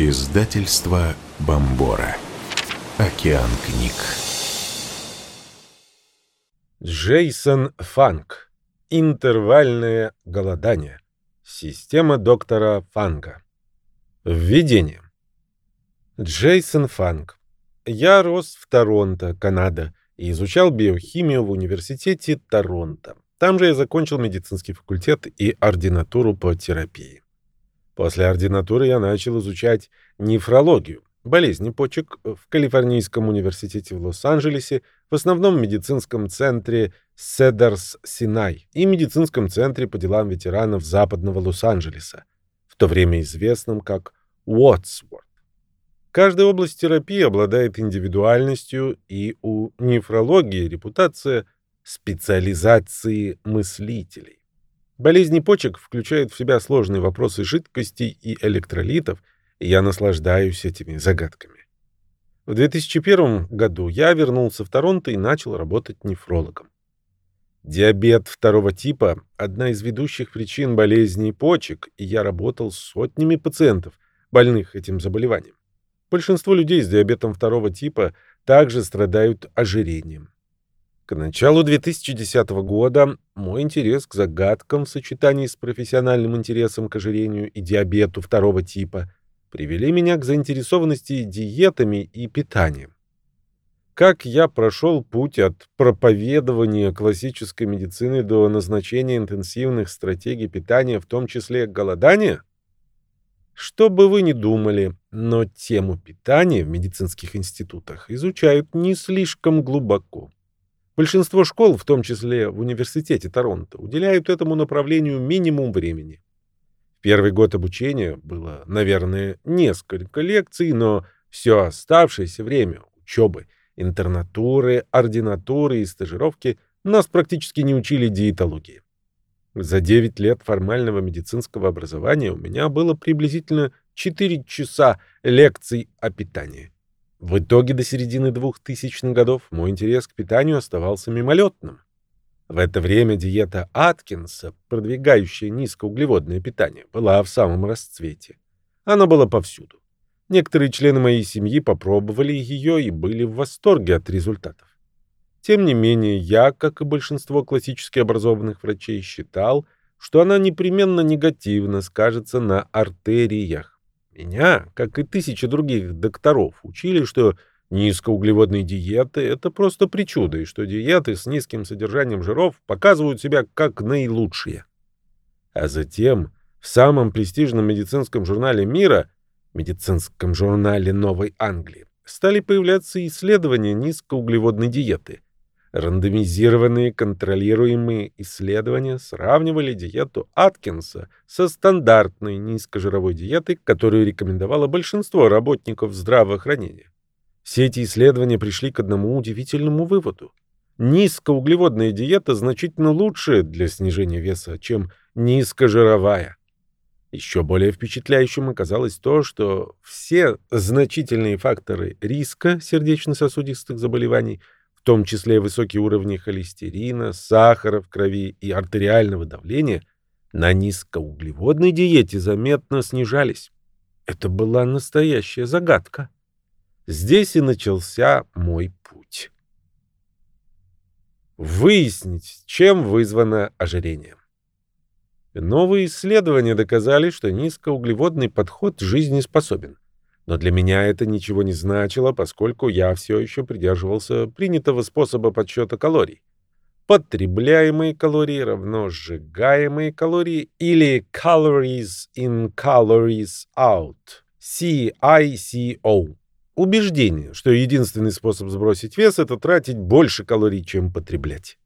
Издательство Бомбора. Океан книг. Джейсон Фанк. Интервальное голодание. Система доктора Фанга. Введение. Джейсон Фанк. Я рос в Торонто, Канада, и изучал биохимию в университете Торонто. Там же я закончил медицинский факультет и ординатуру по терапии. После ординатуры я начал изучать нефрологию, болезни почек в Калифорнийском университете в Лос-Анджелесе, в основном медицинском центре Седерс-Синай и медицинском центре по делам ветеранов западного Лос-Анджелеса, в то время известном как Уотсворт. Каждая область терапии обладает индивидуальностью, и у нефрологии репутация специализации мыслителей. Болезни почек включают в себя сложные вопросы жидкостей и электролитов, и я наслаждаюсь этими загадками. В 2001 году я вернулся в Торонто и начал работать нефрологом. Диабет второго типа – одна из ведущих причин болезней почек, и я работал с сотнями пациентов, больных этим заболеванием. Большинство людей с диабетом второго типа также страдают ожирением. К началу 2010 года мой интерес к загадкам в сочетании с профессиональным интересом к ожирению и диабету второго типа привели меня к заинтересованности диетами и питанием. Как я прошел путь от проповедования классической медицины до назначения интенсивных стратегий питания, в том числе голодания? Что бы вы ни думали, но тему питания в медицинских институтах изучают не слишком глубоко. Большинство школ, в том числе в университете Торонто, уделяют этому направлению минимум времени. В первый год обучения было, наверное, несколько лекций, но все оставшееся время учебы, интернатуры, ординатуры и стажировки нас практически не учили диетологии. За 9 лет формального медицинского образования у меня было приблизительно 4 часа лекций о питании. В итоге до середины 2000-х годов мой интерес к питанию оставался мимолетным. В это время диета Аткинса, продвигающая низкоуглеводное питание, была в самом расцвете. Она была повсюду. Некоторые члены моей семьи попробовали ее и были в восторге от результатов. Тем не менее, я, как и большинство классически образованных врачей, считал, что она непременно негативно скажется на артериях, меня, как и тысячи других докторов, учили, что низкоуглеводные диеты – это просто причуда, и что диеты с низким содержанием жиров показывают себя как наилучшие. А затем в самом престижном медицинском журнале мира, медицинском журнале Новой Англии, стали появляться исследования низкоуглеводной диеты – Рандомизированные контролируемые исследования сравнивали диету Аткинса со стандартной низкожировой диетой, которую рекомендовало большинство работников здравоохранения. Все эти исследования пришли к одному удивительному выводу. Низкоуглеводная диета значительно лучше для снижения веса, чем низкожировая. Еще более впечатляющим оказалось то, что все значительные факторы риска сердечно-сосудистых заболеваний – том числе высокие уровни холестерина, сахара в крови и артериального давления, на низкоуглеводной диете заметно снижались. Это была настоящая загадка. Здесь и начался мой путь. Выяснить, чем вызвано ожирение. Новые исследования доказали, что низкоуглеводный подход жизнеспособен. Но для меня это ничего не значило, поскольку я все еще придерживался принятого способа подсчета калорий. Потребляемые калории равно сжигаемые калории или calories in calories out. CICO. Убеждение, что единственный способ сбросить вес – это тратить больше калорий, чем потреблять.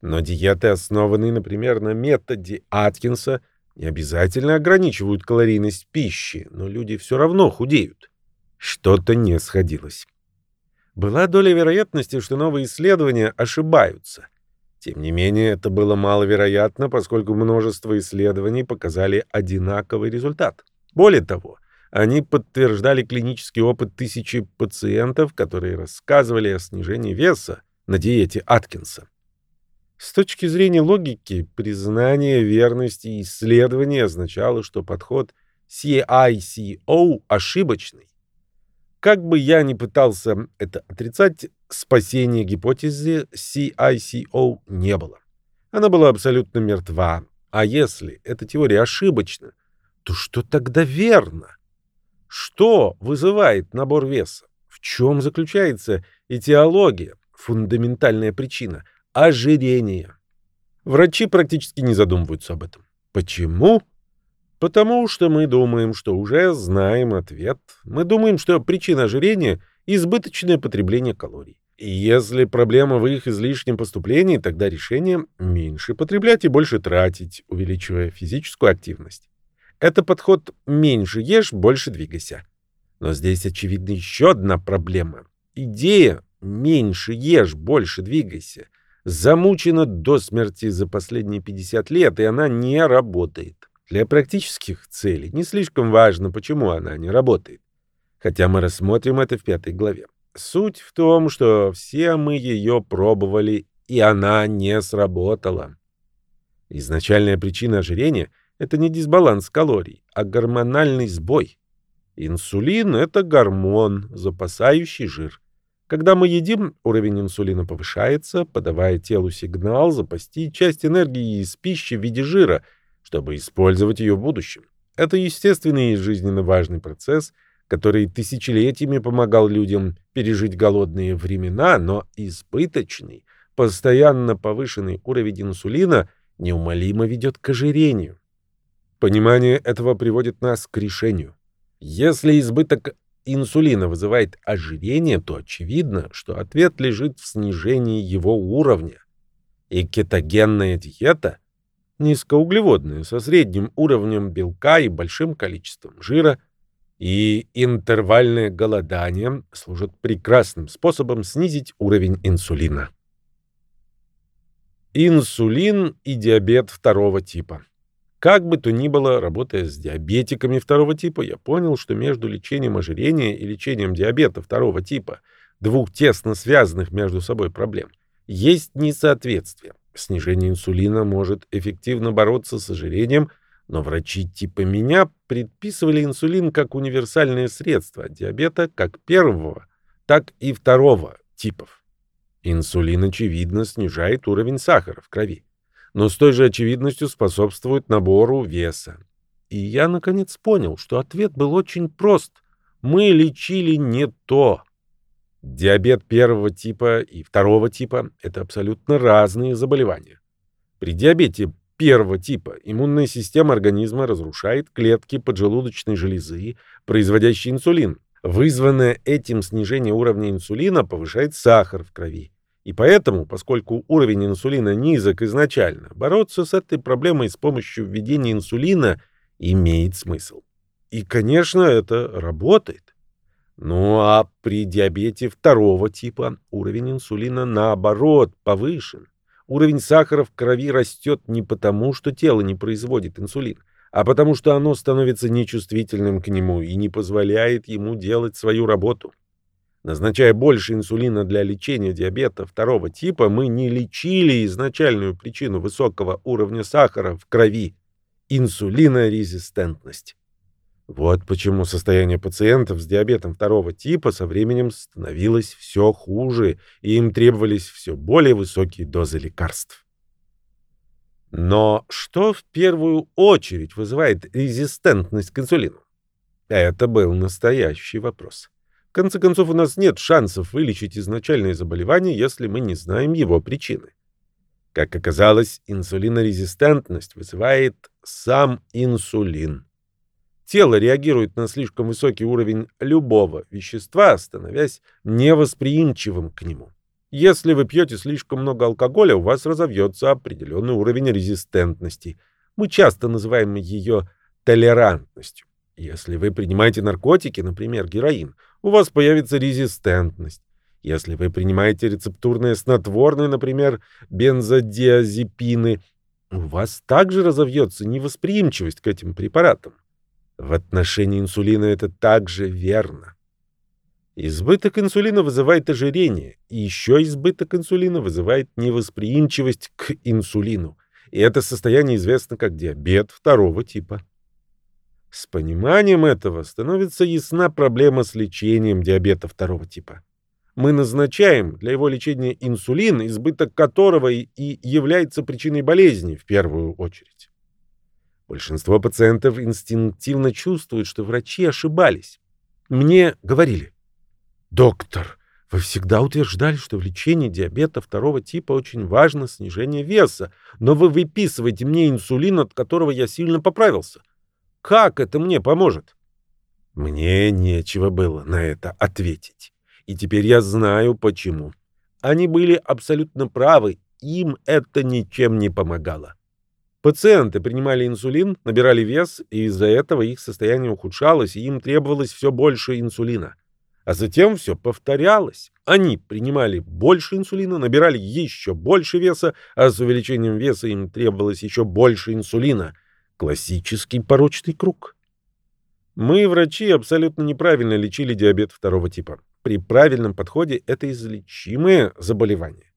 Но диеты, основанные, например, на методе Аткинса – не обязательно ограничивают калорийность пищи, но люди все равно худеют. Что-то не сходилось. Была доля вероятности, что новые исследования ошибаются. Тем не менее, это было маловероятно, поскольку множество исследований показали одинаковый результат. Более того, они подтверждали клинический опыт тысячи пациентов, которые рассказывали о снижении веса на диете Аткинса. С точки зрения логики, признание верности исследования означало, что подход CICO ошибочный. Как бы я ни пытался это отрицать, спасения гипотезы CICO не было. Она была абсолютно мертва. А если эта теория ошибочна, то что тогда верно? Что вызывает набор веса? В чем заключается этиология, фундаментальная причина? Ожирение. Врачи практически не задумываются об этом. Почему? Потому что мы думаем, что уже знаем ответ. Мы думаем, что причина ожирения – избыточное потребление калорий. И если проблема в их излишнем поступлении, тогда решение – меньше потреблять и больше тратить, увеличивая физическую активность. Это подход «меньше ешь, больше двигайся». Но здесь очевидна еще одна проблема. Идея «меньше ешь, больше двигайся» замучена до смерти за последние 50 лет, и она не работает. Для практических целей не слишком важно, почему она не работает. Хотя мы рассмотрим это в пятой главе. Суть в том, что все мы ее пробовали, и она не сработала. Изначальная причина ожирения – это не дисбаланс калорий, а гормональный сбой. Инсулин – это гормон, запасающий жир. Когда мы едим, уровень инсулина повышается, подавая телу сигнал запасти часть энергии из пищи в виде жира, чтобы использовать ее в будущем. Это естественный и жизненно важный процесс – который тысячелетиями помогал людям пережить голодные времена, но избыточный, постоянно повышенный уровень инсулина неумолимо ведет к ожирению. Понимание этого приводит нас к решению. Если избыток инсулина вызывает ожирение, то очевидно, что ответ лежит в снижении его уровня. И кетогенная диета, низкоуглеводная, со средним уровнем белка и большим количеством жира – и интервальное голодание служат прекрасным способом снизить уровень инсулина. Инсулин и диабет второго типа. Как бы то ни было, работая с диабетиками второго типа, я понял, что между лечением ожирения и лечением диабета второго типа, двух тесно связанных между собой проблем, есть несоответствие. Снижение инсулина может эффективно бороться с ожирением – но врачи типа меня предписывали инсулин как универсальное средство диабета как первого, так и второго типов. Инсулин, очевидно, снижает уровень сахара в крови, но с той же очевидностью способствует набору веса. И я, наконец, понял, что ответ был очень прост. Мы лечили не то. Диабет первого типа и второго типа – это абсолютно разные заболевания. При диабете первого типа иммунная система организма разрушает клетки поджелудочной железы, производящие инсулин. Вызванное этим снижение уровня инсулина повышает сахар в крови. И поэтому, поскольку уровень инсулина низок изначально, бороться с этой проблемой с помощью введения инсулина имеет смысл. И, конечно, это работает. Ну а при диабете второго типа уровень инсулина наоборот повышен. Уровень сахара в крови растет не потому, что тело не производит инсулин, а потому что оно становится нечувствительным к нему и не позволяет ему делать свою работу. Назначая больше инсулина для лечения диабета второго типа, мы не лечили изначальную причину высокого уровня сахара в крови – инсулинорезистентность. Вот почему состояние пациентов с диабетом второго типа со временем становилось все хуже, и им требовались все более высокие дозы лекарств. Но что в первую очередь вызывает резистентность к инсулину? Это был настоящий вопрос. В конце концов, у нас нет шансов вылечить изначальное заболевание, если мы не знаем его причины. Как оказалось, инсулинорезистентность вызывает сам инсулин. Тело реагирует на слишком высокий уровень любого вещества, становясь невосприимчивым к нему. Если вы пьете слишком много алкоголя, у вас разовьется определенный уровень резистентности. Мы часто называем ее толерантностью. Если вы принимаете наркотики, например, героин, у вас появится резистентность. Если вы принимаете рецептурные снотворные, например, бензодиазепины, у вас также разовьется невосприимчивость к этим препаратам. В отношении инсулина это также верно. Избыток инсулина вызывает ожирение, и еще избыток инсулина вызывает невосприимчивость к инсулину. И это состояние известно как диабет второго типа. С пониманием этого становится ясна проблема с лечением диабета второго типа. Мы назначаем для его лечения инсулин, избыток которого и является причиной болезни в первую очередь. Большинство пациентов инстинктивно чувствуют, что врачи ошибались. Мне говорили, «Доктор, вы всегда утверждали, что в лечении диабета второго типа очень важно снижение веса, но вы выписываете мне инсулин, от которого я сильно поправился. Как это мне поможет? Мне нечего было на это ответить. И теперь я знаю почему. Они были абсолютно правы, им это ничем не помогало. Пациенты принимали инсулин, набирали вес, и из-за этого их состояние ухудшалось, и им требовалось все больше инсулина. А затем все повторялось. Они принимали больше инсулина, набирали еще больше веса, а с увеличением веса им требовалось еще больше инсулина. Классический порочный круг. Мы, врачи, абсолютно неправильно лечили диабет второго типа. При правильном подходе это излечимое заболевание.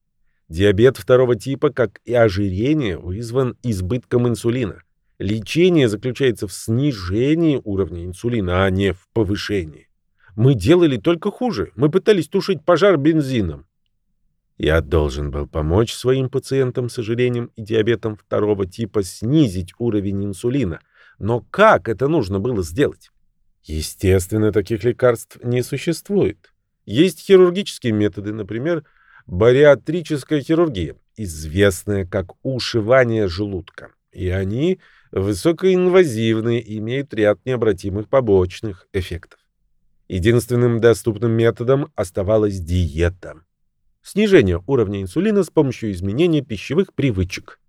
Диабет второго типа, как и ожирение, вызван избытком инсулина. Лечение заключается в снижении уровня инсулина, а не в повышении. Мы делали только хуже. Мы пытались тушить пожар бензином. Я должен был помочь своим пациентам с ожирением и диабетом второго типа снизить уровень инсулина. Но как это нужно было сделать? Естественно, таких лекарств не существует. Есть хирургические методы, например, бариатрическая хирургия, известная как ушивание желудка. И они высокоинвазивные имеют ряд необратимых побочных эффектов. Единственным доступным методом оставалась диета. Снижение уровня инсулина с помощью изменения пищевых привычек.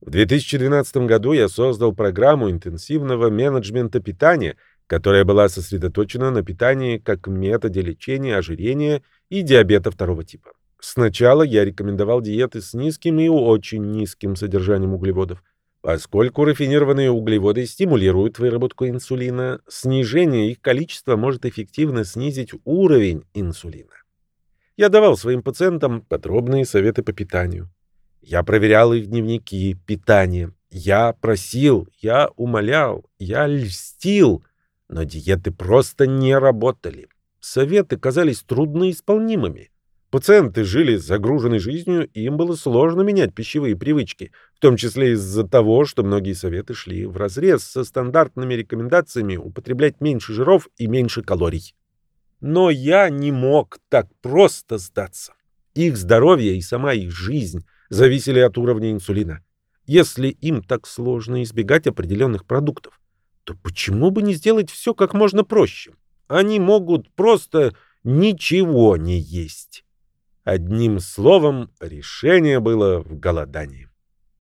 В 2012 году я создал программу интенсивного менеджмента питания, которая была сосредоточена на питании как методе лечения ожирения и диабета второго типа. Сначала я рекомендовал диеты с низким и очень низким содержанием углеводов. Поскольку рафинированные углеводы стимулируют выработку инсулина, снижение их количества может эффективно снизить уровень инсулина. Я давал своим пациентам подробные советы по питанию. Я проверял их дневники питания. Я просил, я умолял, я льстил, но диеты просто не работали. Советы казались трудноисполнимыми. Пациенты жили загруженной жизнью, им было сложно менять пищевые привычки, в том числе из-за того, что многие советы шли вразрез со стандартными рекомендациями употреблять меньше жиров и меньше калорий. Но я не мог так просто сдаться. Их здоровье и сама их жизнь зависели от уровня инсулина. Если им так сложно избегать определенных продуктов, то почему бы не сделать все как можно проще? Они могут просто ничего не есть. Одним словом, решение было в голодании.